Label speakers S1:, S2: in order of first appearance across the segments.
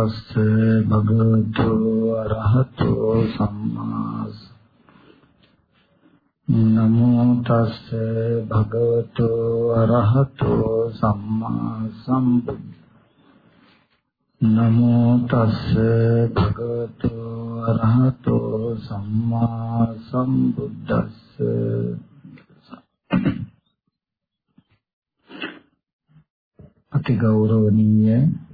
S1: තස්ස භගවතු අරහතෝ සම්මා නමෝ තස්ස භගවතු අරහතෝ සම්මා සම්බුද්ද නමෝ තස්ස භගවතු අරහතෝ සම්මා සම්බුද්දස්ස අති ගෞරවනීය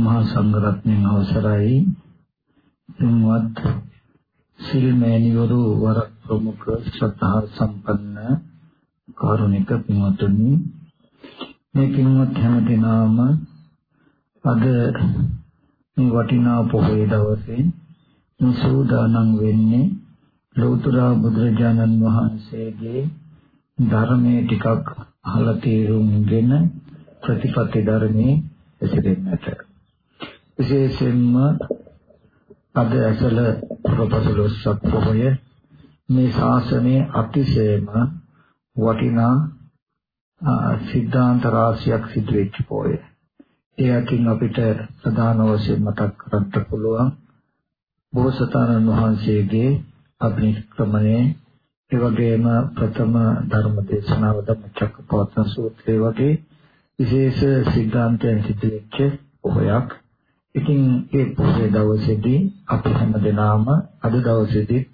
S1: මහා සංඝරත්නයන් අවසරයි. තුන්වත් සිල්මෑණිවරු වර ප්‍රමුඛ ශ්‍රද්ධා සම්පන්න කාරුණික පින්වත්නි මේ පින්වත් හැම දිනම අද මේ වටිනා පොහොය දවසේ මේ සූදානම් වෙන්නේ ලෞතර බුදුරජාණන් වහන්සේගේ ධර්මයේ ටිකක් අහලා තේරුම්ගෙන ප්‍රතිපත්ති ධර්මයේ ඇසිරෙන්නට විශේෂයෙන්ම අද ඇසල ප්‍රපසලොස්සක් පොහොය මේ ශාසනයේ අතිශයම වටිනා සිද්ධාන්ත රාශියක් සිදු වෙච්ච පොහොය. ඒ අතින් අපිට ප්‍රධාන වශයෙන් මතක් කරගන්න පුළුවන් බෝසතාණන් වහන්සේගේ අභිනිෂ්ක්‍රමණය ඒ වගේම ප්‍රථම ධර්ම දේශනාව ධම්මචක්කපවත්තන සූත්‍රය වගේ විශේෂ සිද්ධාන්තයන් සිදු වෙච්ච පොහොයක්. ඉතින් ඒ පොහොය දවසේදී අපි හැමදෙනාම අද දවසේදීත්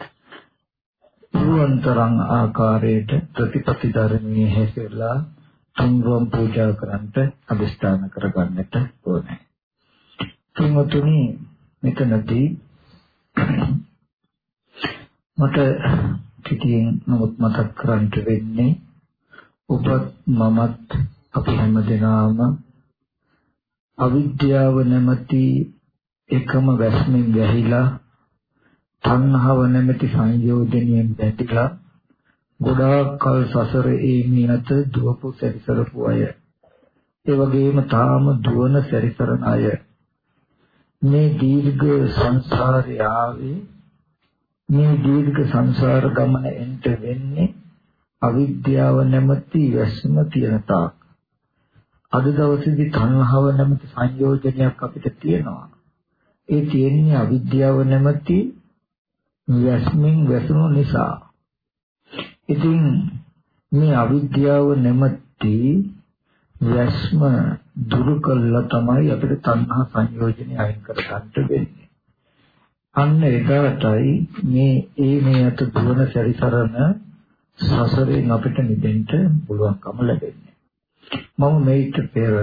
S1: පුරුවන්තරන් ආකාරයට ප්‍රතිපති ධර්මයේ හැසිරලා තුන්වම් පූජා කරන්නට අදිස්ථාන කරගන්නට ඕනේ. තුන්වතුනි මෙතනදී මට පිටියෙන් නමුත් මතක් කරන්න වෙන්නේ ඔබත් මමත් අපි හැමදෙනාම අවිද්‍යාව නැමැති එකම වැස්මෙන් වැහිලා තණ්හාව නැමැති සංයෝජනයෙන් බැඳිලා ගොඩාක් කල් සසර ඒමී නැත දුවපු සැරිසරපු අය. ඒ වගේම තාම දුවන සැරිසරන අය. මේ දීර්ඝ සංසාරය ආවේ මේ දීර්ඝ සංසාර ගමන එන්ට වෙන්නේ අවිද්‍යාව නැමැති වැස්ම තියෙන තාක්. අද දවසේදී තණ්හාව නැමැති සංයෝජනයක් අපිට තියෙනවා ඒ තියෙන්නේ අවිද්‍යාව නැමැති වැස්මින් වැසුණු නිසා ඉතින් මේ අවිද්‍යාව නැමැති වැස්ම දුරු කළා තමයි අපිට තණ්හා සංයෝජනය අයින් කර ගන්න වෙන්නේ. අන්න එදාටයි මේ ඒ මේ අත දුවන සැරිසරන සසරෙන් අපිට නිදෙන්න පුළුවන්කම ලැබෙන්නේ. මම මේිට පෙර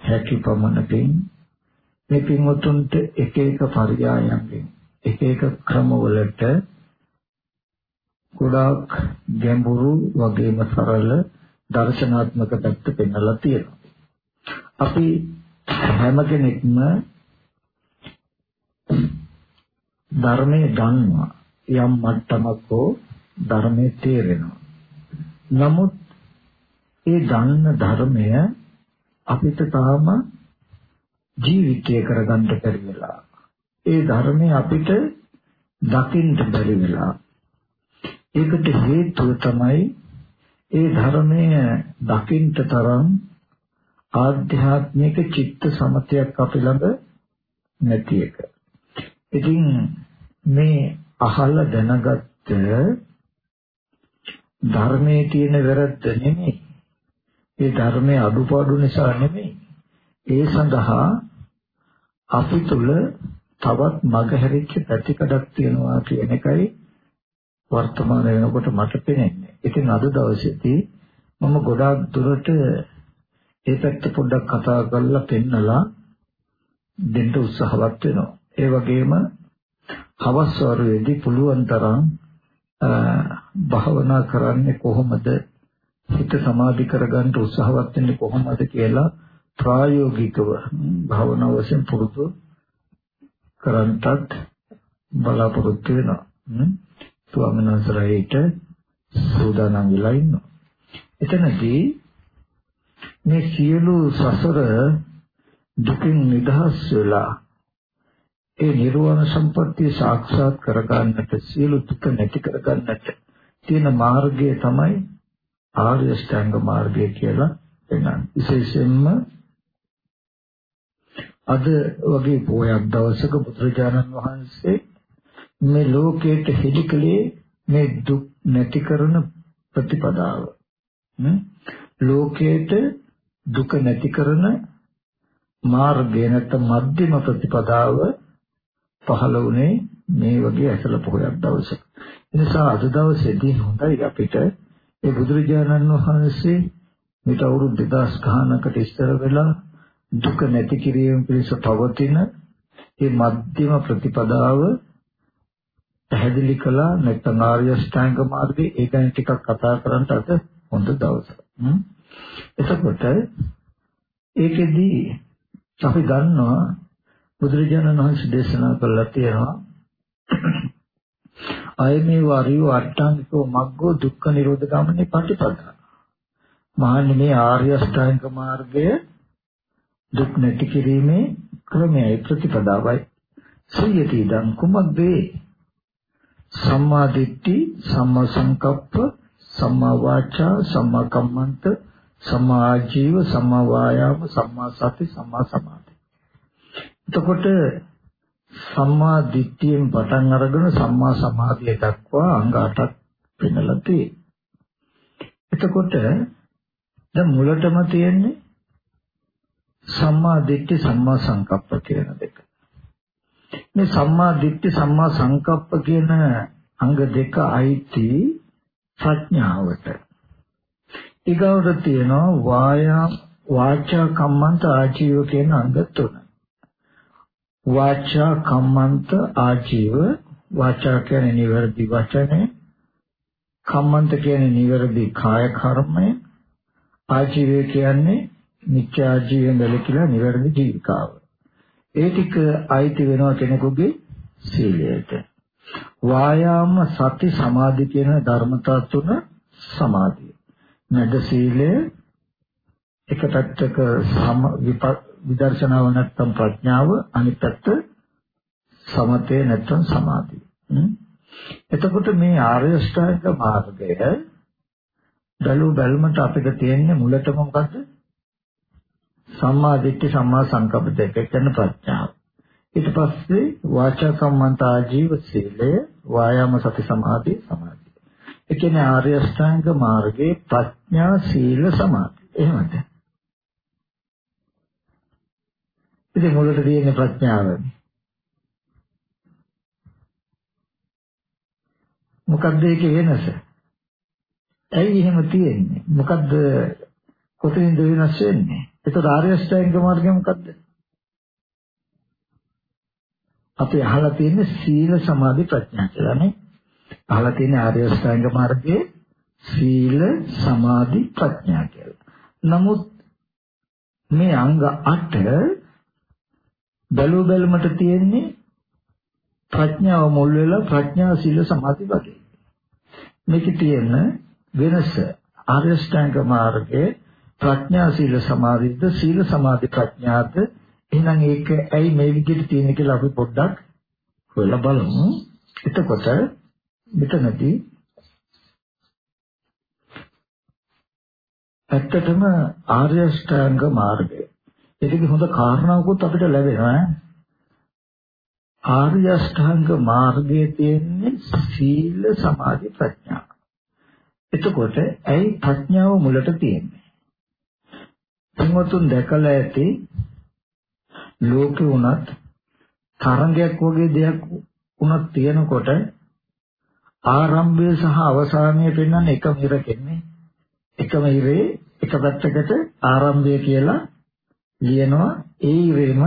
S1: හැකි පමණකින් මේ පින්වතුන්ට එක එක පරියායන්ගෙන් එක එක ක්‍රමවලට ගොඩාක් ගැඹුරු වගේම සරල දර්ශනාත්මක පැත්ත පෙන්වලා තියෙනවා. අපි හැම කෙනෙක්ම ධර්මයේ දන්නවා යම් මට්ටමක හෝ ධර්මයේ තේරෙනවා. නමුත් ඒ දන්න ධර්මය අපිට තාම ජීවිතය කරගන්න බැරි වෙලා. ඒ ධර්මය අපිට දකින්න බැරි වෙලා. ඒකට හේතුව තමයි ඒ ධර්මය දකින්න තරම් ආධ්‍යාත්මික චිත්ත සමතයක් අපි ළඟ නැති එක. ඉතින් මේ අහලා දැනගත්ත ධර්මයේ තියෙන වැරද්ද නෙමෙයි. ඒ ධර්මයේ අඩුපාඩු නිසා නෙමෙයි. ඒ සඳහා අපි තුල තවත් මගහැරිච්ච පැතිකඩක් තියෙනවා කියන එකයි වර්තමාන වෙනකොට මට පේන්නේ. ඉතින් අද දවසේදී මම ගොඩාක් දුරට ඒ පැත්ත පොඩ්ඩක් කතා කරලා පෙන්නලා දෙන්න උත්සාහවත් වෙනවා. ඒ වගේම හවස් වරුවේදී පුළුවන් තරම් භාවනා කරන්නේ කොහොමද? හිත සමාධි කරගන්න උත්සාහවත් වෙන්නේ කොහොමද කියලා ප්‍රායෝගිකව භාවනා වශයෙන් පුරුදු කරන්ටත් බලාපොරොත්තු වෙනවා. ස්වාමීන් වහන්සේලාට සූදානම් වෙලා ඉන්නවා. එතනදී මේ සියලු සසර දුකින් නිදහස් වෙලා ඒ නිර්වාණ සම්පත්තිය සාක්ෂාත් කරගන්නට සියලු දුක නැති කරගන්නට තියෙන මාර්ගය තමයි ආර්ය ශ්‍රැංග මාර්ගය කියලා වෙනන්. විශේෂයෙන්ම අද වගේ පොයක් දවසක බුදුරජාණන් වහන්සේ මේ ලෝකයට හෙළිකලේ මේ දුක් නැති කරන ප්‍රතිපදාව ලෝකයට දුක නැති කරන මාර්ගය නැත්නම් මධ්‍යම ප්‍රතිපදාව පහළ වුණේ මේ වගේ ඇසල පොයක් දවසක. ඒ නිසා අද දවසේදී හොඳයි අපිට ඒ බුදුරජාණන් වහන්සේ මේට අවුරුදු 2000 ගානකට ඉස්සර වෙලා දුක නැති කිරීම පිණිස පවතින මේ මධ්‍යම ප්‍රතිපදාව පැහැදිලි කළා නැත්නම් ආර්ය ශ්‍රැංග මාර්ගයේ ඒ ගැන ටිකක් කතා කරන්න අද හොඳ දවසක්. එතකොට ඒකෙදී අපි ගන්නවා බුදුරජාණන් වහන්සේ දේශනා කළා තියෙනවා අයමේ වාරියෝ අට්ඨාංගිකෝ මග්ගෝ දුක්ඛ නිරෝධ ගාමිනී පටිපදා. මහන්නේ මේ ආර්ය අෂ්ටාංග මාර්ගය දුක් නැති කිරීමේ ක්‍රමයයි ප්‍රතිපදාවයි. සියති ඉදං කුමද්දේ සම්මා දිට්ඨි සම්මා සංකප්ප සම්මා වාචා සම්මා කම්මන්ත සම්මා ආජීව සම්මා වායාම සම්මා සති සම්මා සමාධි. එතකොට සම්මා දිට්ඨියෙන් පටන් අරගෙන සම්මා සමාධිය දක්වා අංග 8ක් පෙන්නලා තියෙනවා. එතකොට දැන් මුලටම තියෙන්නේ සම්මා දිට්ඨි සම්මා සංකප්ප කියන දෙක. මේ සම්මා දිට්ඨි සම්මා සංකප්ප කියන අංග දෙක අයිති ප්‍රඥාවට. ඊගොඩ තියෙනවා වායා වාචා කම්මන්ත ආජීව කියන අංග තුන. වාචා කම්මන්ත ආජීව. වාචා කියන්නේ නිවැරදි වචනේ කම්මන්ත කියන්නේ නිවැරදි කාය කර්මය. ආජීවය කියන්නේ නිත්‍ය ආජීවයෙන් වැළකීලා නිවැරදි ජීවිකාව ඒ ටික අයිති වෙනවා කෙනෙකුගේ සීලයට. වායාම සති සමාධි කියන ධර්මතා තුන සමාධිය. නැද සීලය එක පැත්තක සම විදර්ශනාව නැත්තම් ප්‍රඥාව අනිත් පැත්ත සමතේ නැත්තම් සමාධිය. එතකොට මේ ආර්ය ශ්‍රායක මාර්ගය බැලු බැලමට අපිට තියෙන්නේ මුලටම මොකද්ද? සම්මා දිට්ඨි සම්මා සංකප්ප දෙක කියන ප්‍රඥාව. ඊට පස්සේ වාචා සම්මන්ත ආජීව සීලය වායාම සති සමාධි සමාධිය. ඒ කියන්නේ ආර්ය ශ්‍රායක මාර්ගයේ ප්‍රඥා සීල සමාධි. එහෙමද? ඉතින් මුලට තියෙන ප්‍රඥාව. මොකක්ද ඒකේ වෙනස? ඇයි එහෙම තියෙන්නේ? මොකද්ද කොතනින්ද වෙනස් වෙන්නේ? ඒතර ආර්ය අෂ්ටාංග මාර්ගය මොකද්ද? අපි අහලා තියෙන්නේ සීල සමාධි ප්‍රඥා කියලා නේ. අහලා තියෙන්නේ ආර්ය අෂ්ටාංග මාර්ගයේ සීල සමාධි ප්‍රඥා කියලා. නමුත් මේ අංග 8 බැලු බැලමට තියෙන්නේ ප්‍රඥාව මුල් වෙලා ප්‍රඥා සීල සමාධි වගේ. මේකේ තියෙන වෙනස ආර්ය ශ්‍රැංග මාර්ගයේ ප්‍රඥා සීල සමාධිද සීල සමාධි ප්‍රඥාද එහෙනම් ඒක ඇයි මේ විදිහට තියෙන්නේ කියලා අපි පොඩ්ඩක් හොයලා බලමු. එතකොට මෙතනදී ඇත්තටම ආර්ය ශ්‍රැංග මාර්ගය ඒකේ හොඳ කාරණාවකුත් අපිට ලැබෙනවා ආර්ය අෂ්ටාංග මාර්ගයේ තියෙන්නේ සීල සමාධි ප්‍රඥා. එතකොට ඇයි ප්‍රඥාව මුලට තියෙන්නේ? තුන්වතුන් දැකලා ඇති ලෝකේ උනත් තරංගයක් වගේ දෙයක් උනත් තියෙනකොට ආරම්භය සහ අවසානය පෙන්වන්නේ එකම ඉරකෙන්නේ එකම ඉරේ එක පැත්තකට ආරම්භය කියලා ලියනවා ඒ ඉරේම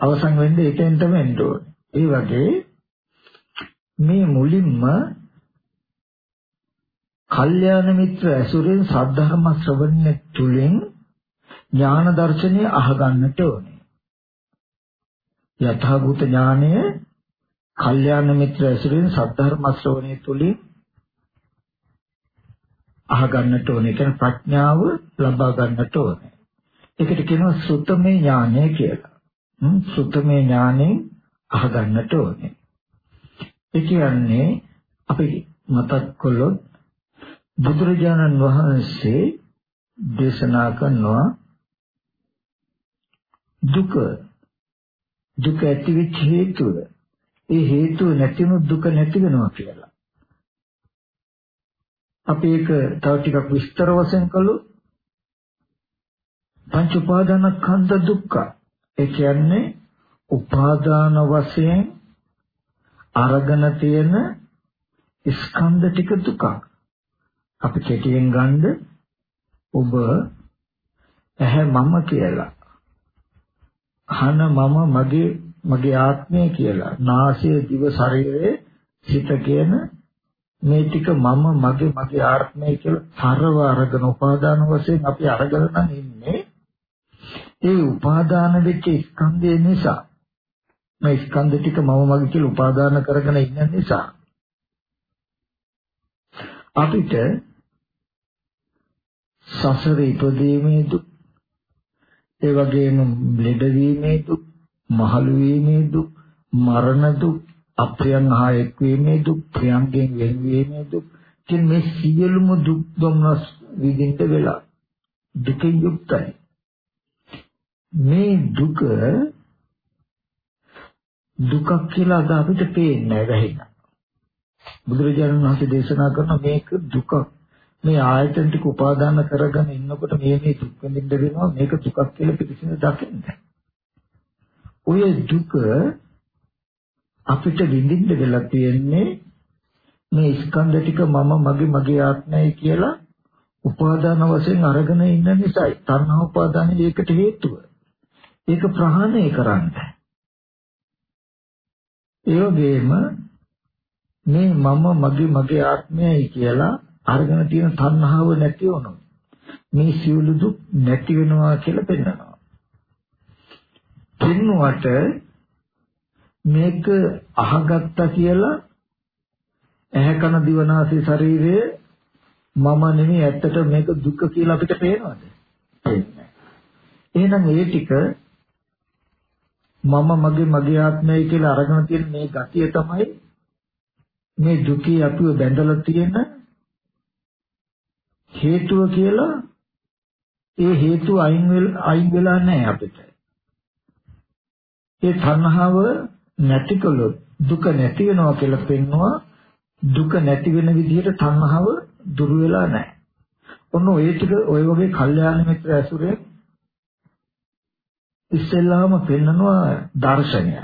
S1: අවසන් වෙන්නේ එතෙන්ටම එන්න ඕනේ. ඒ වගේ මේ මුලින්ම කල්යාණ මිත්‍ර ඇසුරෙන් සද්ධර්ම ශ්‍රවණය තුලින් ඥාන දර්ශනය අහගන්නට ඕනේ. යථාභූත ඥානය කල්යාණ මිත්‍ර ඇසුරෙන් සද්ධර්ම ශ්‍රවණය තුලින් අහගන්නට ඕනේ. කියන ප්‍රඥාව ලබා ගන්නට ඕනේ. ඒකට කියනවා සුත්තමේ ඥානය කියලා. සුත්තමේ ඥානෙන් අහගන්නට ඕනේ. ඒ කියන්නේ අපි මතක් කළොත් බුදුරජාණන් වහන්සේ දේශනා කරනවා දුක දුක ඇතිවෙච්ච හේතුව ඒ හේතුව නැතිවෙන දුක නැති වෙනවා කියලා. අපි ඒක තව ටිකක් විස්තර වශයෙන් කළොත් පංච උපාදානස්කන්ධ දුක්ඛ ඒ කියන්නේ උපාදාන වශයෙන් අරගෙන තියෙන ස්කන්ධ ටික දුක. අපි කෙටියෙන් ගන්න ඔබ ඇහැ මම කියලා. කන මම මගේ මගේ ආත්මය කියලා. නාසය දිව ශරීරය සිත කියන මේ ටික මම මගේ මගේ ආත්මය කියලා තරව අරගෙන උපාදාන වශයෙන් අපි අරගෙන නම් ඉන්නේ. ඒ උපාදාන වෙච්ච ස්කන්ධය නිසා. මේ ස්කන්ධ ටික මම මගේ කියලා උපාදාන කරගෙන ඉන්න නිසා. අපිට සසර ඉපදීමේ දුක් ඒ වගේම ලෙඩවීමේ දුක් මහලු වීමේ දුක් මරණ දුක් අප්‍රියන් හා එක්වීමේ දුක් ප්‍රියන්ගෙන් වෙන්වීමේ දුක් කියන මේ සියලුම දුක් දුම්නස් විඳින්න වෙලා දුකින් යුක්තයි. මේ දුක දුකක් කියලා අද අපිට පේන්නේ නැහැ බුදුරජාණන් වහන්සේ දේශනා කරන මේක දුක මේ ආයතන ටික උපාදාන කරගෙන ඉන්නකොට මේ මේ දුක් විඳින්න වෙනවා මේක දුකක් කියලා පිටිසින දකින්න. ඔය දුක අපිට විඳින්න වෙලා තියෙන්නේ මේ ස්කන්ධ ටික මම මගේ මගේ ආත්මයයි කියලා උපාදාන වශයෙන් අරගෙන ඉන්න නිසායි. තණ්හා උපාදානෙ ඒකට හේතුව. ඒක ප්‍රහාණය කරන්න. ඒ වගේම මේ මම මගේ මගේ ආත්මයයි කියලා අරගෙන තියෙන තණ්හාව නැති වුණොත් මේ සියලු දුක් නැති වෙනවා කියලා පෙන්නනවා. පෙන්නුවට මේක අහගත්තා කියලා ඇහැ කන දිවනාසය ශරීරය මම නෙමෙයි ඇත්තට මේක දුක කියලා අපිට පේනවද? පේන්නේ. එහෙනම් ඒ ටික මම මගේ මගේ ආත්මය කියලා අරගෙන තියෙන මේ ගතිය තමයි මේ දුකේ අපිව බැඳලා තියෙන හේතුව කියලා ඒ හේතුව අයින් අයින් වෙලා නැහැ අපිට. ඒ තණ්හාව නැතිකලොත් දුක නැති වෙනවා කියලා පෙන්නවා දුක නැති වෙන විදිහට තණ්හාව දුරු වෙලා නැහැ. ඔන්න ඔය ටික ඔය වගේ කල්යාණ මිත්‍ර ඇසුරේ ඉස්සෙල්ලාම පෙන්නනවා දර්ශනය.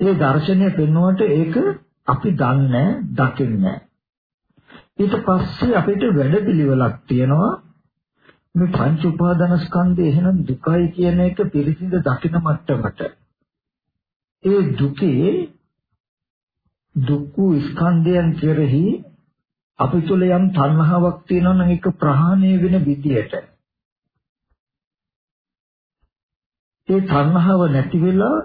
S1: ඒ දර්ශනය පෙන්වුවට ඒක අපි දන්නේ දකින්නේ. ඊට පස්සේ අපිට වැඩපිළිවෙලක් තියෙනවා. මේ පංච උපාදානස්කන්ධය එහෙනම් දුකයි කියන එක පිළිසිඳ දකින මට්ටමට. ඒ දුකේ දුක්ඛ ස්කන්ධයන් කෙරෙහි අපි තුළ යම් තණ්හාවක් තියෙනවා නම් ඒක ප්‍රහාණය වෙන විදියට. ඒ තණ්හාව නැති වෙලා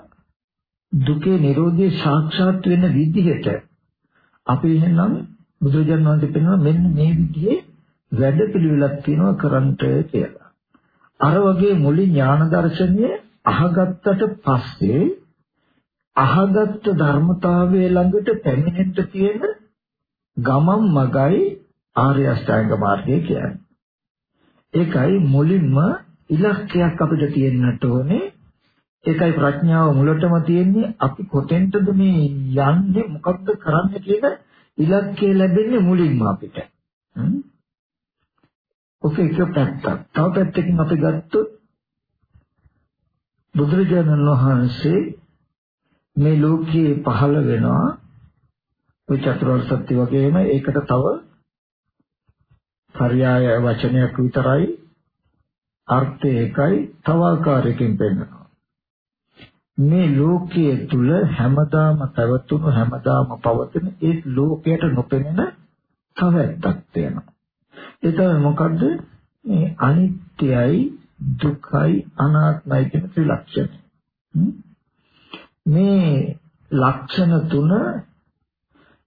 S1: දුකේ Nirodhe සාක්ෂාත් වෙන විදිහට අපි එහෙනම් බුදුරජාණන් වහන්සේ පෙන්වන මෙන්න මේ විදිහේ වැඩ පිළිවෙලක් තියෙනවා කරන්ට කියලා. අර වගේ මුලින් ඥාන දර්ශනය අහගත්තට පස්සේ අහගත්ත ධර්මතාවයේ ළඟට පැමිණෙන්න තියෙන ගමම් මගයි ආර්ය අෂ්ටාංග මාර්ගය කියන්නේ. ඒකයි මුලින්ම ඉලක්කයක් අපිට තියෙන්නට ඕනේ ඒකයි ප්‍රඥාව මුලටම තියෙන්නේ අපි කොතෙන්ටද මේ යන්නේ මොකද්ද කරන්න කියන ඉලක්කය ලැබෙන්නේ මුලින්ම අපිට. ඔක එක පැත්තක්. තව පැත්තකින් අපි ගත්තොත් බුදුරජාණන් වහන්සේ මේ ලෝකයේ පහළ වෙනවා ඔය චතුරාර්ය සත්‍ය වගේම ඒකට තව පర్యాయ වචනයක් විතරයි අර්ථය එකයි තව ආකාරයකින් පෙන්වනවා මේ ලෝකයේ තුල හැමදාම පැවතුණු හැමදාම පවතින ඒ ලෝකයට නොපෙනෙන තවැත්තක් තියෙනවා. ඒ තමයි මොකද්ද? මේ අනිත්‍යයි දුක්ඛයි අනාත්මයි කියන ත්‍රිලක්ෂණය. මේ ලක්ෂණ තුන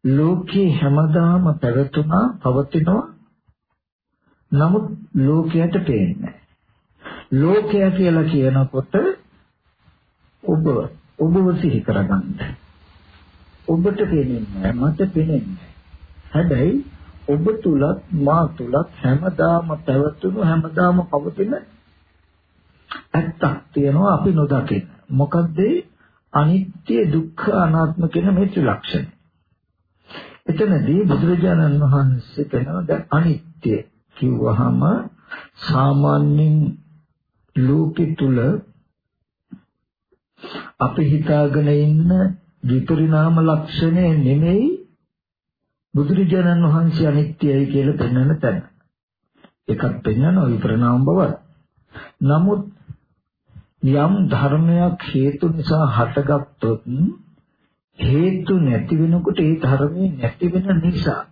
S1: ලෝකේ හැමදාම පැවතුණා පවතිනවා නමුත් ලෝකයට පේන්නේ ලෝකය කියලා කියනකොට ඔබ ඔබව සිහි කරගන්න. ඔබට පේන්නේ මට පේන්නේ. හැබැයි ඔබ තුලත් මා තුලත් හැමදාම පැවතුණු හැමදාම පවතින ඇත්තක් තියෙනවා අපි නොදකින. මොකද්ද අනිත්‍ය දුක්ඛ අනාත්ම කියන මේ ත්‍රිලක්ෂණ. එතනදී බුදුරජාණන් වහන්සේ කියනවා දැන් අනිත්‍ය කිව්වහම සාමාන්‍යයෙන් ලෝකෙ තුල අපි හිතාගෙන ඉන්න විපරිණාම ලක්ෂණය නෙමෙයි බුදුරජාණන් වහන්සේ අනිත්‍යයි කියලා පෙන්වන තැන. එකක් පෙන්වනවා විපරිණාම බව. නමුත් යම් ධර්මයක් හේතු නිසා හටගත්තොත් හේතු නැති වෙනකොට ඒ ධර්මයේ නැති වෙන නිසා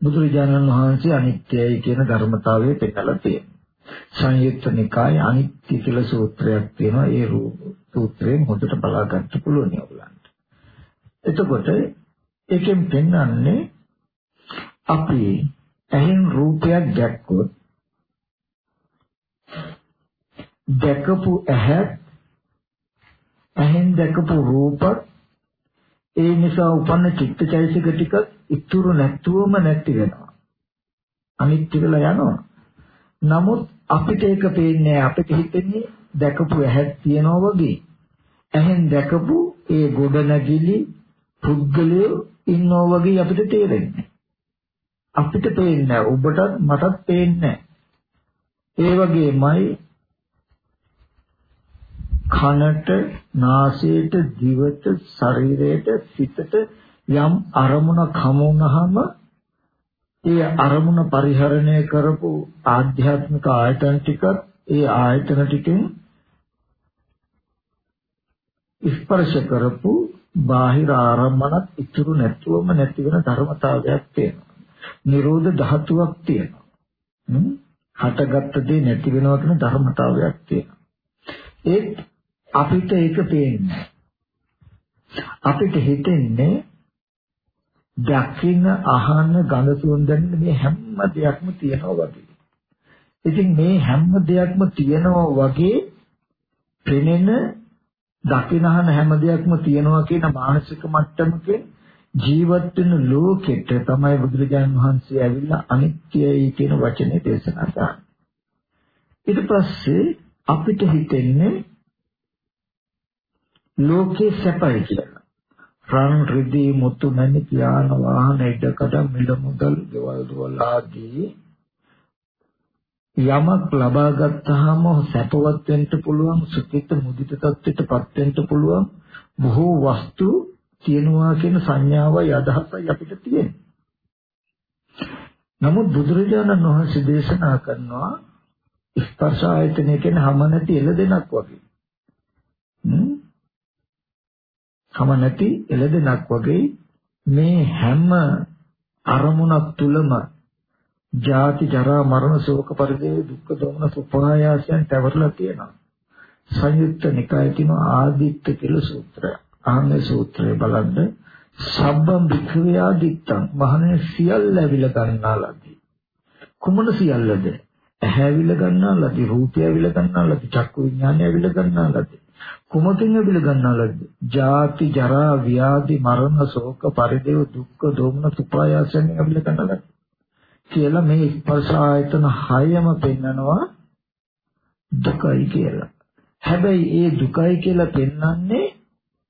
S1: බුදුරජාණන් වහන්සේ අනිත්‍යයි කියන ධර්මතාවය පෙන්නලා තියෙනවා. සංයුත්ත නිකායේ අනිත්‍ය කියලා සූත්‍රයක් තියෙනවා. ඒ සූත්‍රයෙන් හොඳට බලා ගන්න පුළුවන් ඔයගලන්ට. එතකොට ඒකෙන් පෙන්වන්නේ අපි ඇහෙන් රූපයක් දැක්කොත් දැකපු ඇහැ ඇහෙන් දැකපු රූපත් ඒ නිසා උපන්න චිත්තචෛතසික ටික ඉතුරු නැතුවම නැති වෙනවා. අනිත්‍ය වෙලා යනවා. නමුත් අපිට ඒක පේන්නේ අපිට හිතෙන්නේ දැකපු ඇහක් තියනවා වගේ. ඇහෙන් දැකපු ඒ ගොඩනැගිලි පුද්ගලයෝ ඉන්නවා වගේ අපිට තේරෙන්නේ. අපිට පේන්නේ ඔබටත් මටත් පේන්නේ ඒ වගේමයි කනට, නාසයට, දිවට, ශරීරයට, සිතට යම් අරමුණක් හමු වුණාම ඒ අරමුණ පරිහරණය කරපු ආධ්‍යාත්මික ආයතන ටික ඒ ආයතන ටිකෙන් ස්පර්ශ කරපු බාහිර ආරම්මනත් ඉතුරු නැතුවම නැති වෙන ධර්මතාවයක් තියෙනවා. නිරෝධ ධාතුවක් තියෙනවා. හටගත්ත දේ නැති වෙනවා කියන ධර්මතාවයක් තියෙනවා. ඒත් අපිට ඒක පේන්නේ අපිට හිතෙන්නේ දකින්න අහන්න ගඳ සුවඳ දැනෙන මේ හැම දෙයක්ම තියෙනවා වගේ. ඉතින් මේ හැම දෙයක්ම තියෙනවා වගේ පෙනෙන දකින්න අහන හැම දෙයක්ම තියෙනවා කියන මානසික මට්ටමකින් ජීවත් වෙන ලෝකෙට තමයි බුදුරජාණන් වහන්සේ ඇවිල්ලා අනිත්‍යයි කියන වචනේ දේශනා කරන්නේ. ඊට පස්සේ අපිට හිතෙන්නේ ලෝකේ සැපයි කියලා. රන් රිදී මුතු මැණික් යාන වාහන ඉඩකඩ මිල මුදල් ගෙවල් දොරවල් ආදී යමක් ලබා ගත්තාම සැපවත් වෙන්න පුළුවන් සුඛිත මුදිත තත්ත්වයටපත් වෙන්න පුළුවන් බොහෝ වස්තු තියෙනවා කියන සංඥාවයි අදහසයි අපිට තියෙන්නේ. නමුත් බුදුරජාණන් වහන්සේ දේශනා කරනවා ස්පර්ශ ආයතනය කියන්නේ හැම නැති එළදෙනක් වගේ. කම නැති එළදෙනක් වගේ මේ හැම අරමුණක් තුලම ජාති ජරා මරණ ශෝක පරිදේ දුක්ඛ දෝමන සුපායාසයන් තවරලා තියෙනවා. සංයුක්ත නිකායේ තියෙන ආදිත්ත කියලා සූත්‍රය. ආන්නේ සූත්‍රය බලන්න සබ්බම් භික්ඛවේ ආදිත්තං මහණේ සියල්ල ඇවිල ගන්නාලදී. කුමන සියල්ලද? ඇහැ ඇවිල ගන්නාලදී, රූපය ඇවිල ගන්නාලදී, චක්කු විඥානය ඇවිල ගන්නාලදී. කුමකින් අබිල ගන්නාලද? ජාති ජරා ව්‍යාධි මරණ ශෝක පරිදේව දුක්ඛ දෝමන සුපායාසයෙන් අබිල ගන්නාලද? කියලා මේ ස්පර්ශ ආයතන හයම පෙන්නනවා දුකයි කියලා. හැබැයි ඒ දුකයි කියලා පෙන්වන්නේ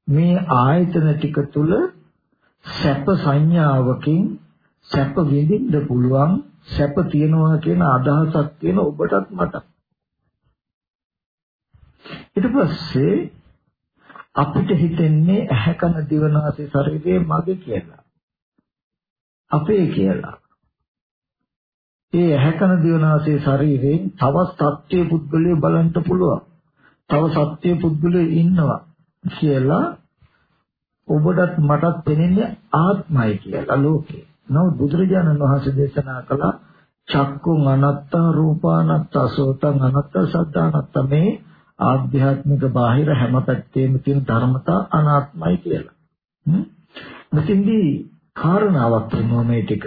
S1: මේ ආයතන ටික තුල සැප සංඥාවකින් සැප විඳින්න පුළුවන් සැප තියනවා කියන අදහසක් තියෙන ඔබටත් මටත් ඊට පස්සේ අපිට හිතෙන්නේ ඇහැ කන දිව නාසය ශරීරය මගේ කියලා. අපේ කියලා. ඒ ඇහැ කන දිව නාසය ශරීරයෙන් තව සත්‍ය පුද්ගලය බලන්න පුළුවන්. තව සත්‍ය පුද්ගලය ඉන්නවා කියලා ඔබටත් මටත් පෙනෙන්නේ ආත්මයි කියලා ලෝකේ. නමුත් බුදුරජාණන් වහන්සේ දේශනා කළා චක්කුං අනත්තා රූපානත්තා සෝතං අනත්තා සද්ධානත්තා මේ ආධ්‍යාත්මික බාහිර හැම පැත්තේම තියෙන ධර්මතා අනාත්මයි කියලා. මෙතෙන්දී කාරණාවක් වෙනවා මේ ටික.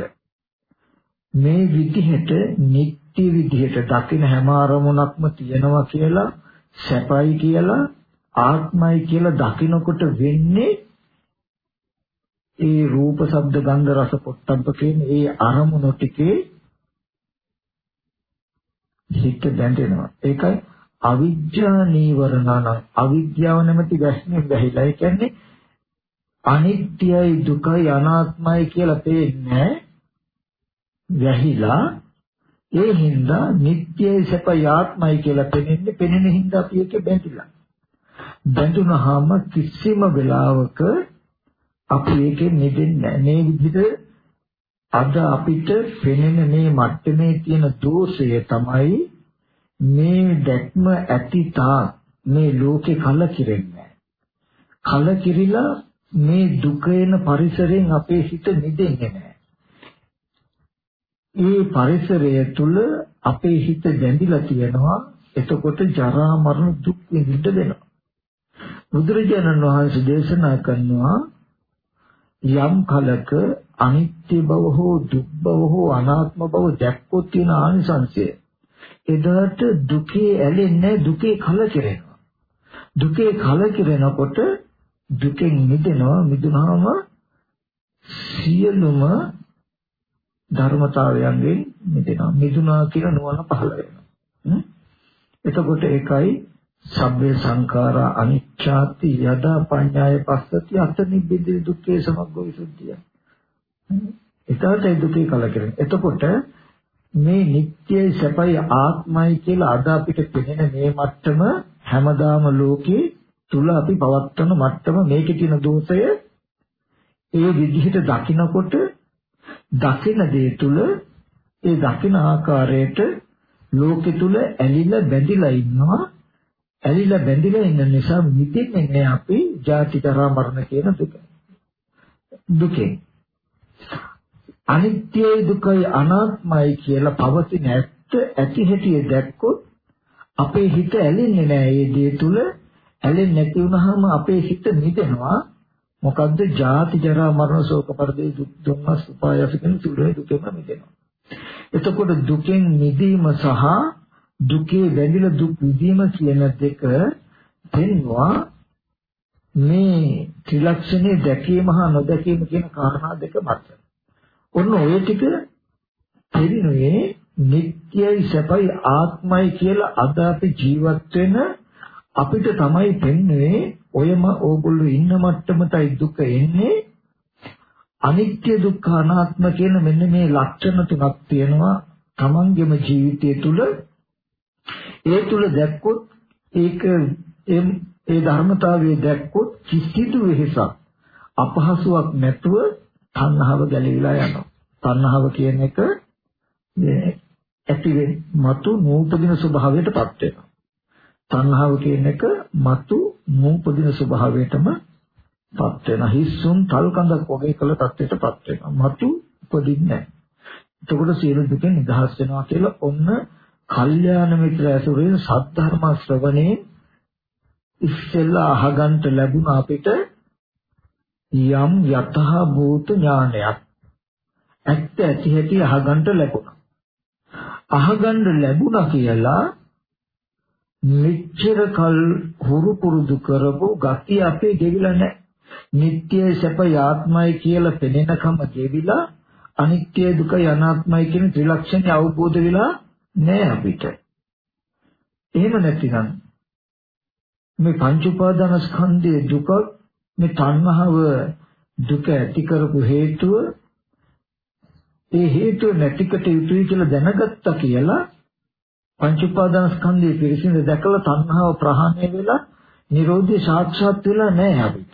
S1: මේ විදිහට නිත්‍ය විදිහට දකින හැම අරමුණක්ම තියෙනවා කියලා සැපයි කියලා ආත්මයි කියලා දකිනකොට වෙන්නේ ඒ රූප ශබ්ද ගන්ධ රස පොට්ටබ්බ කියන ඒ අරමුණු ටිකේ හිත බැඳෙනවා. ඒකයි අවිජ්ජා නීවරණං අවිද්‍යාව නැමැති වැස්මෙන් වැහිලා ඒ කියන්නේ අනිත්‍යයි දුකයි අනාත්මයි කියලා පේන්නේ වැහිලා ඒ හින්දා නිට්ටයයි සැපයි ආත්මයි කියලා පෙනෙන්නේ පෙනෙන හින්දා අපි ඒකේ බැඳිලා. බැඳුනහම කිසිම වෙලාවක අපි ඒකෙන් මිදෙන්නේ නැහැ. මේ විදිහට අද අපිට පෙනෙන මේ මට්ටමේ තියෙන දෝෂය තමයි මේ දැක්ම ඇති තාක් මේ ලෝකේ කලකිරෙන්නේ කලකිරිලා මේ දුක එන පරිසරයෙන් අපේ හිත මිදෙන්නේ නැහැ. මේ පරිසරය තුල අපේ හිත බැඳිලා තියෙනවා එතකොට ජරා මරණ දුක් විඳින්න වෙනවා. බුදුරජාණන් වහන්සේ දේශනා කරනවා යම් කලක අනිත්‍ය බව හෝ දුක් බව හෝ අනාත්ම බව දැක්කොත් තියෙන ආනිසංශය එදාට දුකේ ඇලෙන්නේ දුකේ කලකිරෙනවා. දුකේ කලකිරෙනකොට දුකෙන් මිදෙනවා මිදුනහම සියලුම ධර්මතාවයන්ගෙන් මිදෙනවා. මිදුනා කියන නුවණ පහළ වෙනවා. එතකොට ඒකයි සබ්බේ සංඛාරා අනිච්ඡාති යදා පඤ්ඤාය පස්සති අත නිබ්බිදි දුක්ඛේ සමග්ගෝ විසුද්ධිය. එතකොට ඒ දුකේ කලකිරෙන. එතකොට මේ නිට්ටයයි සැපයි ආත්මයි කියලා අද අපිට පෙනෙන මේ මට්ටම හැමදාම ලෝකේ තුල අපි පවත්වන මට්ටම මේකේ තියෙන දෝෂය ඒ විදිහට දකිනකොට දකින දේ තුල ඒ දකින ආකාරයට ලෝකෙ තුල ඇලිලා බැඳිලා ඉන්නවා ඇලිලා බැඳිලා ඉන්න නිසා මිදෙන්නේ නැහැ අපි ජාති කරා මරණ කියන දුක. දුකෙන්. අනිත්‍යයි දුකයි අනාත්මයි කියලා පවතින ඇත්ත ඇති හැටි දැක්කොත් අපේ හිත ඇලෙන්නේ නැහැ මේ දේ තුල ඇලෙන්නේ නැති වුනහම අපේ හිත නිදෙනවා මොකද්ද? ජාති ජරා මරණ ශෝක පරිදේ දුක් දුම්නස් උපායස කියන තුරේ දුකෙන් මිදෙනවා. එතකොට දුකෙන් මිදීම සහ දුකේ වැඳිලා දුක් විඳීම කියන දෙක දෙන්නවා මේ ත්‍රිලක්ෂණේ දැකීම හා නොදැකීම කියන කාරණා දෙක මත. ඔන්න ඔය ටික පෙරිනුවේ නිට්ටයයි සැපයි ආත්මයි කියලා අද අපි ජීවත් වෙන අපිට තමයි පෙන්න්නේ ඔයම ඕගොල්ලෝ ඉන්න මට්ටමටයි දුක එන්නේ. අනිත්‍ය දුක්ඛ අනාත්ම කියන මෙන්න මේ ලක්ෂණ තුනක් තියෙනවා තමන්ගේම ජීවිතය තුළ. ඒ තුල දැක්කොත් ඒක ඒ ධර්මතාවයේ දැක්කොත් කිසිදු වෙහසක් අපහසුාවක් නැතුව තණ්හාව ගැලවිලා යනවා. තණ්හාව කියන එක ඇති වෙන මතු නූපදින ස්වභාවයටපත් වෙනවා. තණ්හාව කියන එක මතු නූපදින ස්වභාවයටම පත් වෙන හිස්සුන් තල් කඳක් වගේ කළ තත්ත්වයටපත් වෙනවා. මතු උපදින්නේ නැහැ. එතකොට සියලු දුකෙන් නිදහස් වෙනවා කියලා ඔන්න කල්යාණ මිත්‍ර ඇසුරෙන් සද්ධර්ම ශ්‍රවණේ ඉස්සෙල්ලා අහගන්ට ලැබුණ අපිට යම් යතහ භූත ඥානයක් ඇත්ත ඇති හැටි අහගන්ට ලැබුණා. අහගන්න ලැබුණා කියලා මෙච්චර කල් හුරු පුරුදු කරපු ගතිය අපේ ගෙවිලා නැහැ. නිට්ටය සැප ආත්මයි කියලා පෙනෙනකම ගෙවිලා අනිත්‍ය දුක අනාත්මයි කියන ත්‍රිලක්ෂණය අවබෝධ වෙලා නෑ අපිට. එහෙම නැතිනම් මේ පංච උපාදාන ස්කන්ධයේ දුක මේ තණ්හාව දුක ඇති කරපු හේතුව ඒ හේතුව නැතිකට යුතුයි කියලා දැනගත්තා කියලා පංච උපාදාන ස්කන්ධයේ පිරිසිඳ දැකලා තණ්හාව ප්‍රහාණය වෙලා Nirodha සාක්ෂාත් වෙලා නැහැ අපිට.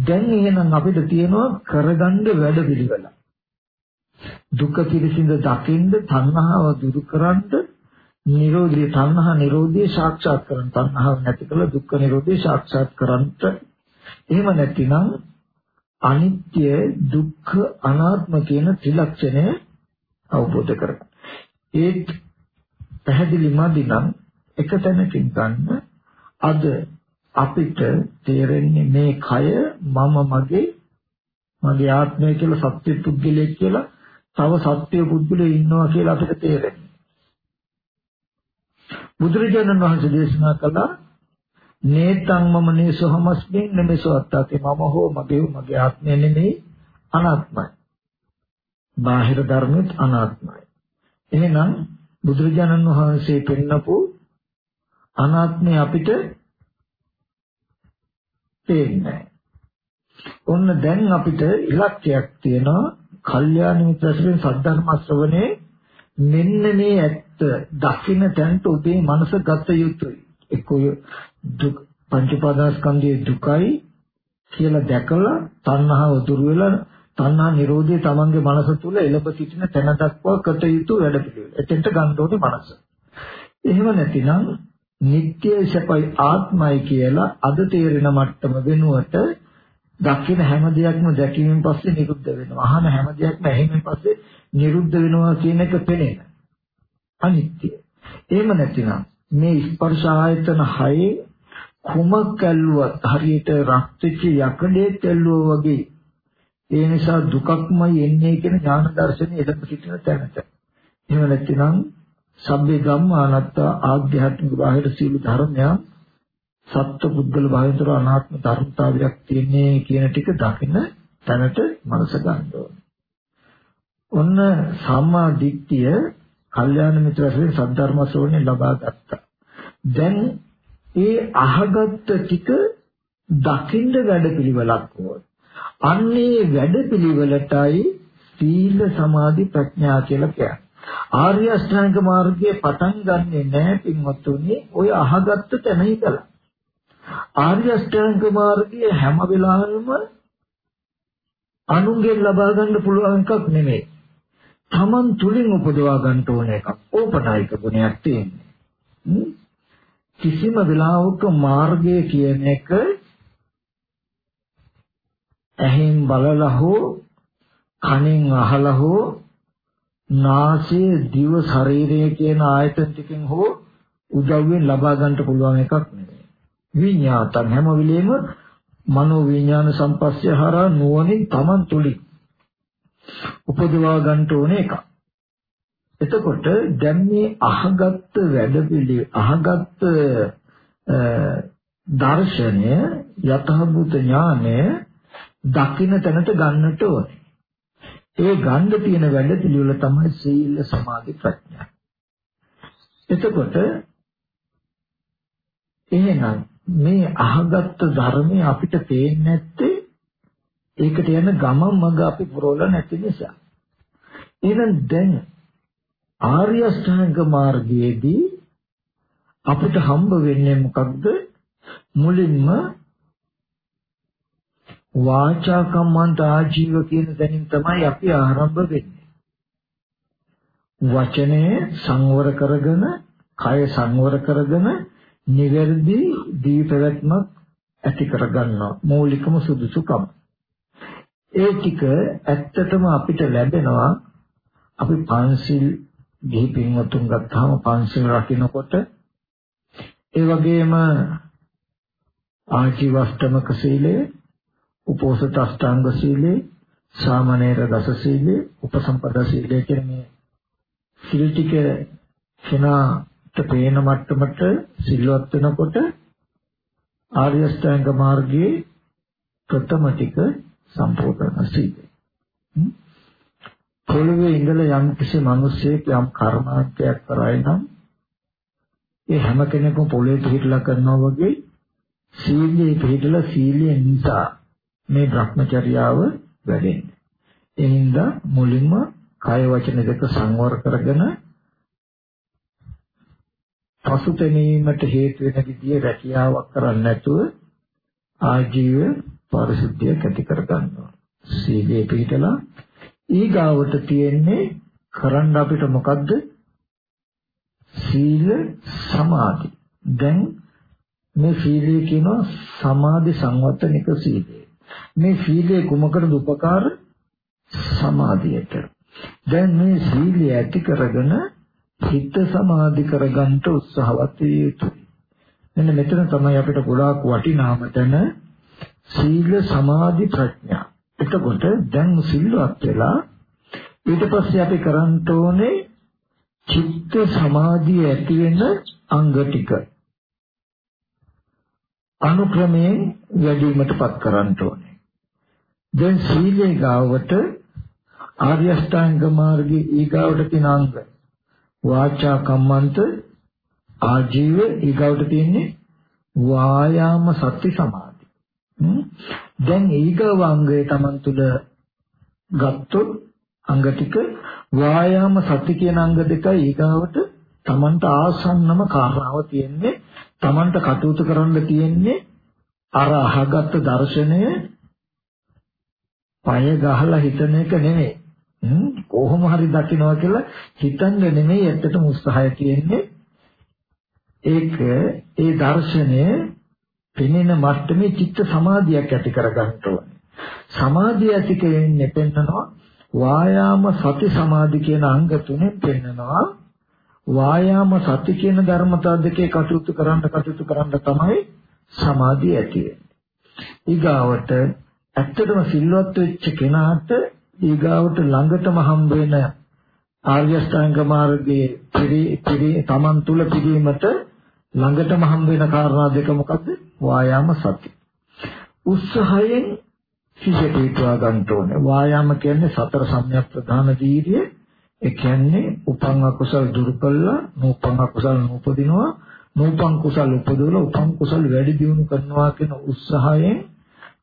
S1: දැන් එහෙනම් අපිට තියෙනවා කරගන්න වැඩ පිළිවෙල. දුක පිළිසිඳ දකින්න තණ්හාව දුරු කරන්න නිරෝධී තණ්හා නිරෝධී සාක්ෂාත් කරගන්න තණ්හාව නැති කළ දුක්ඛ නිරෝධී සාක්ෂාත් කරන්ට එහෙම නැතිනම් අනිත්‍ය දුක්ඛ අනාත්ම කියන ත්‍රිලක්ෂණය අවබෝධ කරගන්න. ඒත් පැහැදිලි මදි නම් එක තැනකින් ගන්න අද අපිට තේරෙන්නේ මේ කය මම මගේ මගේ ආත්මය කියලා සත්‍ය පුද්ගලයෙක් කියලා තව සත්‍ය පුද්ගලයෝ ඉන්නවා කියලා අපිට තේරෙනවා. බුදුරජාණන් වහන්සේ දේශනා කළා නේතං මම නේසොහමස්මින් නෙමෙසෝ අත්තාතේ මම හෝ මගේ මගේ ආත්මය නෙමෙයි අනාත්මයි. බාහිර ධර්මෙත් අනාත්මයි. එහෙනම් බුදුරජාණන් වහන්සේ පෙන්නපු අනාත්මය අපිට පේන්නේ ඔන්න දැන් අපිට ඉලක්කයක් තියෙනවා කල්යාණ මිත්‍රයෙන් සද්ධර්ම ශ්‍රවණේ මෙන්න මේ ඇත්ත දකින්න තැනට ඔබේ මනස ගත යුතුයි එක්කෝ දුක් පංච පාදාස්කන්ධයේ දුකයි කියලා දැකලා තණ්හාව දුරු වෙලා තණ්හා නිරෝධය තමන්ගේ මනස තුල එළඹ සිටින තැන දක්වා කට යුතු වැඩ පිළිවෙල. එතෙන්ට ගන්න ඕනේ මනස. එහෙම නැතිනම් නිත්‍ය සපයි ආත්මයි කියලා අද තේරෙන මට්ටම වෙනුවට දකින හැම දෙයක්ම දැකීමෙන් පස්සේ නිරුද්ධ වෙනවා. අහන හැම දෙයක්ම ඇහිමෙන් පස්සේ නිරුද්ධ වෙනවා කියන එක පෙනෙන. අනිත්‍ය. එහෙම නැතිනම් මේ ස්පර්ශ ආයතන හයේ කුමක් ඇල්ලුවත් හරියට රත් වෙච්ච යකඩේ ඇල්ලුවා වගේ ඒ නිසා දුකක්මයි එන්නේ කියන ඥාන දර්ශනය එළඹ සිටින තැනට. එහෙම නැත්නම් සබ්බේ ධම්මානත්ත ආධ්‍යාත්මික බාහිර සීල ධර්මයන් සත්ව පුද්ගල භාවිතර අනාත්ම ධර්මතාවයක් තියෙන්නේ කියන ටික දකින තැනට මනස ගන්න ඔන්න සම්මා දිට්ඨිය කල්යාණ මිත්‍රයෙන් සද්ධර්ම ශ්‍රවණය ලබා ගත්තා. දැන් ඒ අහගත්ත ටික දකින්න වැඩපිළිවෙලක් වුණා. අන්නේ වැඩපිළිවෙලටයි සීල සමාධි ප්‍රඥා කියලා කියන්නේ. ආර්ය අෂ්ටාංග මාර්ගයේ පටන් ගන්නෙ නැහැ පින්වත්තුනි ඔය අහගත්ත තැන ඉඳලා. ආර්ය අෂ්ටාංග මාර්ගයේ හැම වෙලාවෙම අනුන්ගෙන් ලබා ගන්න පුළුවන් එකක් නෙමෙයි. Taman තුලින් උපදවා ගන්න ඕන එකක්. ඕපනායක ගුණයක් තියෙන්නේ. කිසිම වෙලාවක මාර්ගය කියන එක ඇහෙන් බලලා හෝ කනෙන් අහලා හෝ නාසය දිව ශරීරය කියන ආයතන ටිකෙන් හෝ උදව්වෙන් ලබා ගන්න පුළුවන් එකක් නෙවෙයි. විඤ්ඤාතං හැම වෙලෙම මනෝ විඥාන සම්පස්සය හරහා නුවණින් Taman තුලින් උපදවා ගන්න ඕනේ එකක්. එතකොට දැන් මේ අහගත්ත වැඩපිළි අහගත්ත දර්ශනය යථාභූත ඥානය දකින්න තැනට ගන්නට ඕනේ. ඒ ගන්න තියෙන වැඩ පිළිවෙල තමයි සීල සමාධි ප්‍රඥා. එතකොට එහෙනම් මේ අහගත්ත ධර්මය අපිට පේන්නේ නැත්තේ ඒකට යන ගමන් මඟ අපි පුරවලා නැති නිසා. එහෙනම් දැන් ආර්ය අෂ්ටාංග මාර්ගයේදී අපිට හම්බ වෙන්නේ මොකක්ද? මුලින්ම වාචා කම්මන්ත ආජීව කියන තැනින් තමයි අපි ආරම්භ වෙන්නේ. වචනය සංවර කරගෙන, කය සංවර කරගෙන, නිවැරදි දීපවැත්මක් ඇති කරගන්නවා. මූලිකම සුදුසුකම්. ඒ ටික ඇත්තටම අපිට ලැබෙනවා අපි පංසිල් ගිහි පින්වතුන් ගත්තාම පංසිල් රකින්නකොට ඒ වගේම ආජීවස්තමක සීලය උපෝසත අෂ්ටාංග සීලය, සාමණේර දස සීලය, උපසම්පදා සීලය කියන මේ සීල් ටික කෙනාට පේන මට්ටමට සිල්වත් වෙනකොට ආර්ය අෂ්ටාංග මාර්ගයේ ප්‍රථම ටික සම්පූර්ණ සීලය. පොළවේ ඉඳලා යම් කිසි මිනිසෙක් යම් කර්මාන්තයක් කරයි නම් ඒ හැම කෙනෙකුම පොළවේ පිහිටලා කරනවා වගේ සීලයේ පිහිටලා සීලය නිසා මේ භ්‍රමචර්යාව වැඩෙන්නේ. ඒ හින්දා මුලින්ම කය වචන දෙක සංවර කරගෙන පසුතැනීමට හේතු වෙන විදිහේ රැකියාවක් කරන්නේ නැතුව ආජීව පරිශුද්ධිය කැටි කර ගන්නවා. සීලයේ පිළිතලා ඊගාවට තියෙන්නේ කරන්න අපිට මොකද්ද? සීල සමාධි. දැන් මේ සීලය කියනවා සමාධි සංවත්තනික සීලය. මේ සීලය කුමකටද උපකාර සමාධියට දැන් මේ සීලය ඇති කරගෙන හිත සමාධි කරගන්න උත්සාහවත් යුතුයි මෙන්න මෙතන තමයි අපිට ගොඩාක් වටිනාම තැන සීල සමාධි ප්‍රඥා එතකොට දැන් සිල්වත් වෙලා ඊට පස්සේ අපි කරන්න ඕනේ චිත්ත සමාධිය ඇති වෙන අංග ටික. අනුක්‍රමයෙන් වැඩිවීමටපත් කරන්න ඕනේ. දැන් සීලේ ගාවට ආර්ය අෂ්ටාංග මාර්ගයේ ඊගාවට තියෙන අංග. වාචා කම්මන්ත ආජීව ඊගවට තියෙන්නේ වායාම සති සමාධි. දැන් ඊගව අංගය Taman තුල ගත්තොත් අංග ටික වායාම සති කියන අංග දෙකයි ඊගවට Tamanට ආසන්නම කාරණාව තියෙන්නේ Tamanට කටයුතු කරන්න තියෙන්නේ අර අහගත්ත දර්ශනය පය ගහලා හිතන එක නෙමෙයි. කොහොම හරි දකින්නවා කියලා හිතන්න නෙමෙයි ඇත්තටම උත්සාහය තියෙන්නේ. ඒක ඒ දර්ශනය පෙනෙන මට්ටමේ චිත්ත සමාධියක් ඇති කරගන්න ඕනේ. සමාධිය ඇති කෙරෙන්නේ පෙන්නනවා වායාම සති සමාධි කියන අංග තුනෙන් පෙන්නනවා වායාම සති කියන ධර්මතා දෙකේ කටයුතු කරන්න කටයුතු කරන්න තමයි සමාධිය ඇති වෙන්නේ. ඊගාවට ඇත්තටම සිල්වත් වෙච්ච කෙනාට ඊගාවට ළඟටම හම්බ වෙන ආර්ය ශ්‍රාංග මාර්ගයේ පිරි පිරි තමන් තුල පිරීමට ළඟටම හම්බ වෙන කාරණා දෙක මොකද්ද? වායාම සති. උත්සාහයෙන් සිහිය පිටවා ගන්න ඕනේ. වායාම කියන්නේ සතර සම්‍යක් ප්‍රධාන වීර්ය. ඒ කියන්නේ උපන් අකුසල් දුරු කළා, නූපන් අකුසල් නූපදිනවා, නූපන් කුසල් උපදවලා උපන් කුසල් වැඩි දියුණු කරනවා කියන උත්සාහයෙන්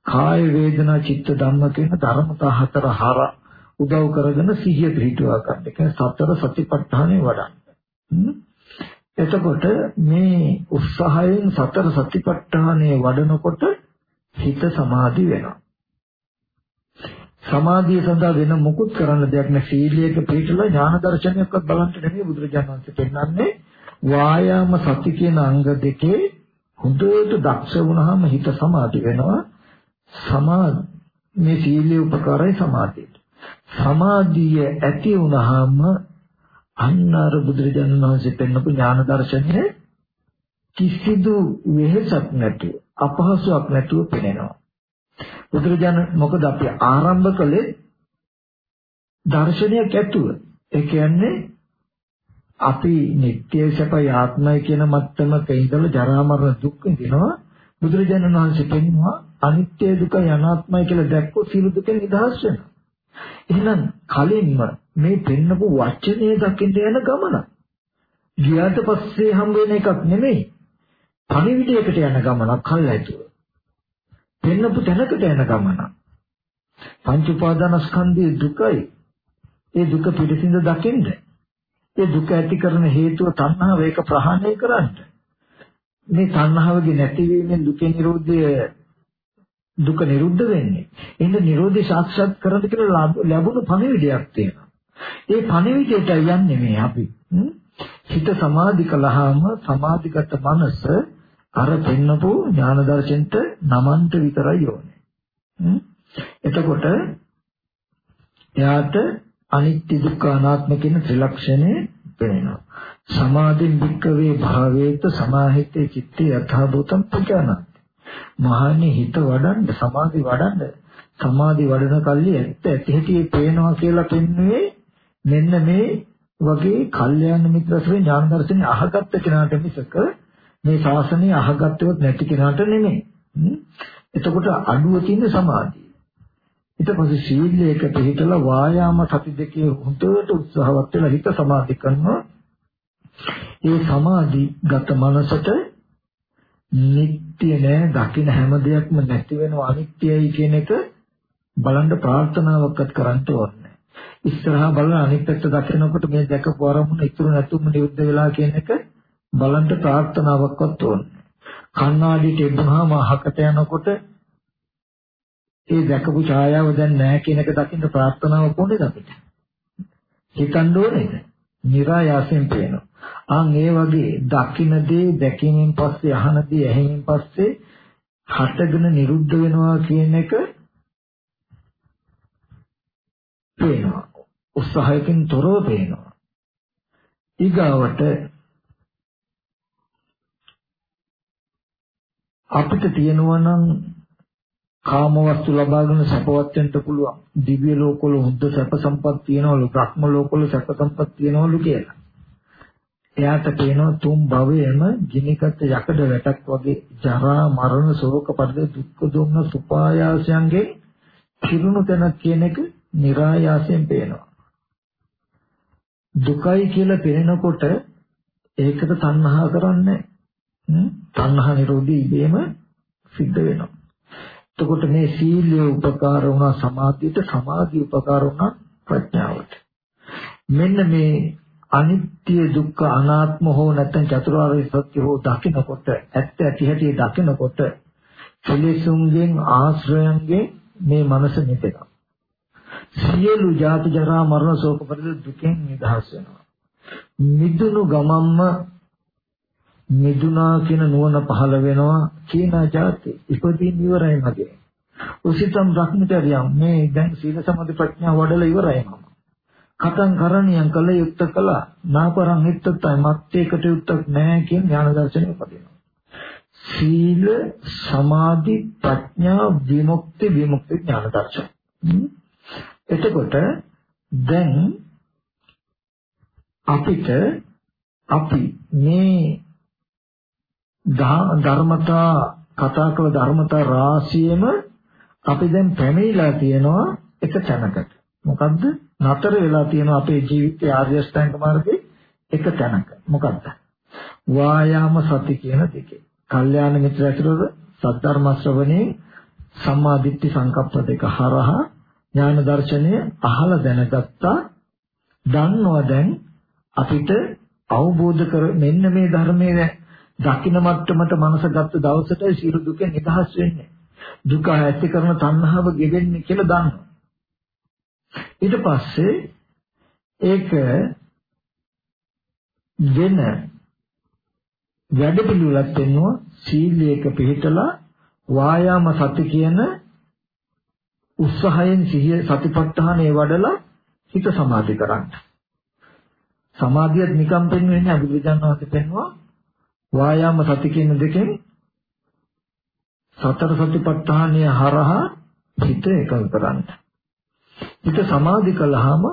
S1: කාය වේදනා චිත්ත ධම්ම කියන ධර්මතා හතර හර උදව් කරගෙන සිහිය පිහිටුවා ගන්න. ඒ කියන්නේ සතර සතිපට්ඨානෙ වඩන්න. එතකොට මේ උත්සාහයෙන් සතර සතිපට්ඨානෙ වඩනකොට හිත සමාධි වෙනවා. සමාධිය සඳහා වෙන මොකුත් කරන්න දෙයක් නැහැ. සීලයක පිළිපදලා ඥාන දර්ශනයක්වත් බලන්න නෙමෙයි බුදුරජාණන් වහන්සේ පෙන්වන්නේ. වායාම සති කියන අංග දෙකේ හොඳට දක්ෂ වුණාම හිත සමාධි වෙනවා. සමා මේ සීලයේ උපකාරයි සමාධියට. සමාධිය ඇති වුණාම අන්න අර බුදුරජාණන් වහන්සේ පෙන්වපු ඥාන දර්ශනය කිසිදු වෙහෙසක් නැතුව අපහසුයක් නැතුව පෙනෙනවා. බුදුරජාණන් මොකද අපි ආරම්භ කළේ දර්ශනයක් ඇතුව. ඒ කියන්නේ අපි නිත්‍ය සැප ආත්මය කියන මට්ටමක ඉඳලා ජරා මරණ දුක් විඳිනවා. බුදුරජාණන් වහන්සේ පෙන්වුවා අනිත්‍ය දුක අනාත්මයි කියලා දැක්කොත් සියලු දුකෙන් නිදහස් වෙනවා. එහෙනම් කලින්ම මේ පෙන්නපු වචනේ දකින්න යන ගමන. ගියාට පස්සේ හම් වෙන එකක් නෙමෙයි. පණිවිඩයකට යන ගමනක් කල්ැතුව. පෙන්නපු තැනකට යන ගමන. පංච උපාදානස්කන්ධයේ දුකයි. ඒ දුක පිළිසිඳ දකින්න. ඒ දුක ඇති කරන හේතුව තණ්හාව ඒක ප්‍රහාණය කරන්න. මේ තණ්හාවගේ නැතිවීමෙන් දුකේ නිරෝධය දුක නිරුද්ධ වෙන්නේ. එහෙනම් නිරෝධය සාක්ෂාත් කරගන්න කියලා ලැබුණු පණිවිඩයක් තියෙනවා. ඒ පණිවිඩයට යන්නේ මේ අපි. හිත සමාධි කළාම සමාධිගත මනස අර පෙන්නපු ඥාන දර්ශනට නමන්ට විතරයි ඕනේ. එතකොට එයාට අනිත්‍ය දුක්ඛ අනාත්ම කියන ත්‍රිලක්ෂණය පේනවා. සමාධින් වික්කවේ භාවේත සමාහිතේ චිත්තේ යථාභූතම් පජානති. මහන්නේ හිත වඩන්න සමාධි වඩන්න සමාධි වඩන කල්ලි ඇත්ත ඇති හැටි පේනවා කියලා පෙන්වුවේ මෙන්න මේ වගේ කල්යාණ මිත්‍රස්වේ ඥාන දර්ශනේ අහගත්ත කෙනාට මිසක මේ ශාසනය අහගත්තවත් නැති කෙනාට නෙමෙයි. එතකොට අඩුව තියෙන සමාධිය. ඊට පස්සේ සීලයක පිළිතලා වායාම සති දෙකේ හොඳට උත්සාහවත් වෙලා හිත සමාධි කරනවා. ඒ සමාධි ගත මනසට නිට්ටය නෑ දකින්න හැම දෙයක්ම නැති වෙනවා අනිත්‍යයි කියන එක බලන්න ප්‍රාර්ථනාවක්වත් කරන්න ඕනේ. ඉස්සරහා බලන අනිත් පැත්ත දකිනකොට මේ දැකපු අරමුණ ඉතුරු නැතුම නිරුද්ධ වෙලා කියන එක බලන්න ප්‍රාර්ථනාවක්වත් ඕනේ. කණ්ණාඩියට එබුනහම අහකට යනකොට ඒ දැකපු ඡායාව දැන් නැහැ කියන එක දකින්න ප්‍රාර්ථනාවක් ඕනේද අපිට? හිතන්න ඕනේද? નિરાයාසයෙන් පේනවා. ආන් ඒ වගේ දකින්න දේ දැකීමෙන් පස්සේ අහන දේ ඇහිමින් පස්සේ හටගෙන නිරුද්ධ වෙනවා කියන එක පේනවා. උත්සාහයකින් තොරව පේනවා. ඊගාවට අපිට තියෙනවා නම් කාම වස්තු ලබාගෙන සපවත් වෙන්න පුළුවන්. දිව්‍ය ලෝකවල හොඳ සැප සම්පත් තියනවලු, බ්‍රහ්ම ලෝකවල සැප සම්පත් තියනවලු කියලා. එයාට පේනවා තුන් භවයේම ගිනිකට යකඩ වැටක් වගේ ජරා මරණ ශෝක පරිදේ දුක්ඛ දුම්න සුපායාසයන්ගේ කිරුණු තැනක් කියන එක નિરાයාසයෙන් පේනවා. දුකයි කියලා පෙනෙනකොට ඒකට තණ්හා කරන්නේ තණ්හා නිරෝධී ඉබේම සිද්ධ වෙනවා. එතකොට මේ සීලය උපකාර වුණා සමාධියට සමාධිය උපකාර වුණා ප්‍රඥාවට. මෙන්න මේ අනිත්‍ය දුක්ඛ අනාත්ම හෝ නැත්නම් චතුරාර්ය සත්‍ය හෝ දකිනකොට ඇත්ත ඇති හැටි දකිනකොට කෙලෙසුන්ගෙන් ආශ්‍රයන්ගෙන් මේ මනස නිදෙනවා. සියලු ජාති ජරා මරණ ශෝක පරිදේ දුකෙන් නිදහස් වෙනවා. මිදුණු ගමම්ම මිදුණා කියන නුවණ පහළ වෙනවා කියන જાති ඉපදී ඉවරයි මගේ. උසිතම් භ්‍රමචර්යම් මේ දැන් සීල සමාධි ප්‍රඥා වඩලා ඉවරයි මම. කතං කරණියං කළ යුක්ත කළා නාපරං හිත්තයි මත්තේකට යුක්තක් නැහැ කියන ඥාන දර්ශනය උපදිනවා. සීල සමාධි ප්‍රඥා විමුක්ති විමුක්ති ඥාන දර්ශන. එතකොට දැන් අපිට අපි මේ ධර්මතා කතා කළ ධර්මතා රාශියම අපි දැන් පැමිණලා තියෙනවා එක තැනකට. මොකද්ද? නතර වෙලා තියෙනවා අපේ ජීවිතයේ ආර්ය අෂ්ටාංග මාර්ගයේ එක තැනක. මොකද්ද? වායාම සති කියන දෙකේ. කල්යාණ මිත්‍ර ඇතුළත සද්ධර්ම ශ්‍රවණේ සම්මා දිට්ඨි සංකප්ප දෙක හරහා ඥාන දර්ශනය අහලා දැනගත්තා. දන්නවා දැන් අපිට අවබෝධ කර මෙන්න මේ ධර්මයේ දකින්න මට්ටමට මනස ගත්ත දවසට සියලු දුකෙන් නිදහස් වෙන්නේ. දුක ඇති කරන තණ්හාව ගෙවෙන්නේ කියලා දන්නවා. ඊට පස්සේ ඒක වෙන වැඩ පිළිවෙලක් දෙනවා සීලයක පිළිතලා වායාම සති කියන උත්සාහයෙන් සිහිය සතිපට්ඨානය වඩලා හිත සමාධි කරන්න. සමාධියත් නිකම් පෙන්වෙන්නේ අභිවිදන් වාසේ පෙන්වුවා වායාම සති කියන දෙකෙන් සතර සතිපට්ඨානය හරහා හිත එකඟ කරන්න. හිත සමාධි කළාම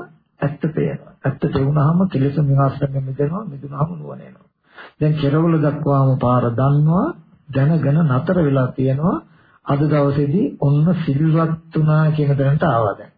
S1: ඇත්ත පේනවා. ඇත්ත පෙවුනහම කෙලෙස විනාශයෙන් මිදෙනවා, මිදුනහම නුවණ එනවා. දැන් කෙරවල දක්වාම පාර දන්නවා, දැනගෙන නතර වෙලා තියෙනවා. අද දවසේදී ඔන්න සිල්වත් තුනා කියන දැනට ආවා දැන්.